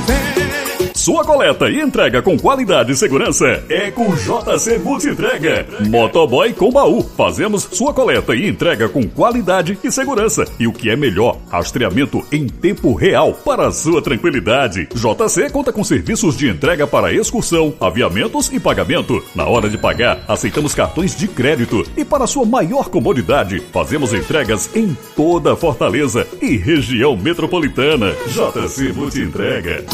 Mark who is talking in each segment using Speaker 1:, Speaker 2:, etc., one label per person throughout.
Speaker 1: Vem.
Speaker 2: Sua coleta e entrega com qualidade e segurança é com JC Multientrega. Motoboy com baú. Fazemos sua coleta e entrega com qualidade e segurança. E o que é melhor, rastreamento em tempo real para sua tranquilidade. JC conta com serviços de entrega para excursão, aviamentos e pagamento. Na hora de pagar, aceitamos cartões de crédito. E para sua maior comodidade, fazemos entregas em toda Fortaleza e região metropolitana. JC Multientrega.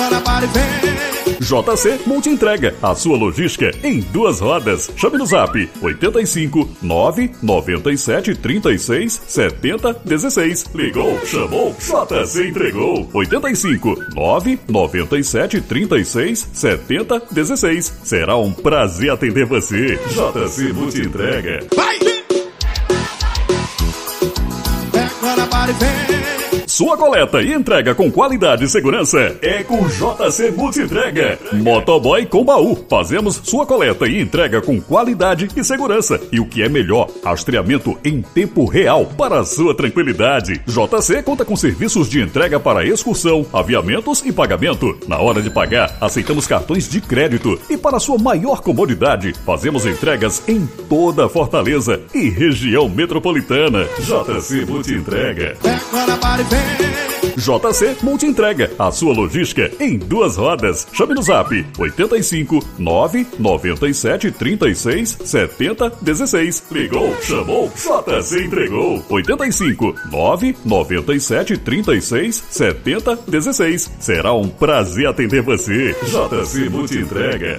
Speaker 1: Agora vem.
Speaker 2: JC Monte Entrega, a sua logística em duas rodas. Chame no zap 85 997 36 70 16. Ligou, chamou, JC entregou. 85 997 36 70 16. Será um prazer atender você. JC Monte Entrega.
Speaker 1: Vai! Agora para vem.
Speaker 2: Sua coleta e entrega com qualidade e segurança é com JC Multientrega. Motoboy com baú. Fazemos sua coleta e entrega com qualidade e segurança. E o que é melhor, rastreamento em tempo real para sua tranquilidade. JC conta com serviços de entrega para excursão, aviamentos e pagamento. Na hora de pagar, aceitamos cartões de crédito. E para sua maior comodidade, fazemos entregas em toda Fortaleza e região metropolitana. JC Multientrega.
Speaker 1: Vem.
Speaker 2: JC Multientrega, a sua logística em duas rodas. Chame no zap 85 997 36 70 16. Ligou, chamou, JC entregou. 85 997 36 70 16. Será um prazer atender você. JC Multientrega.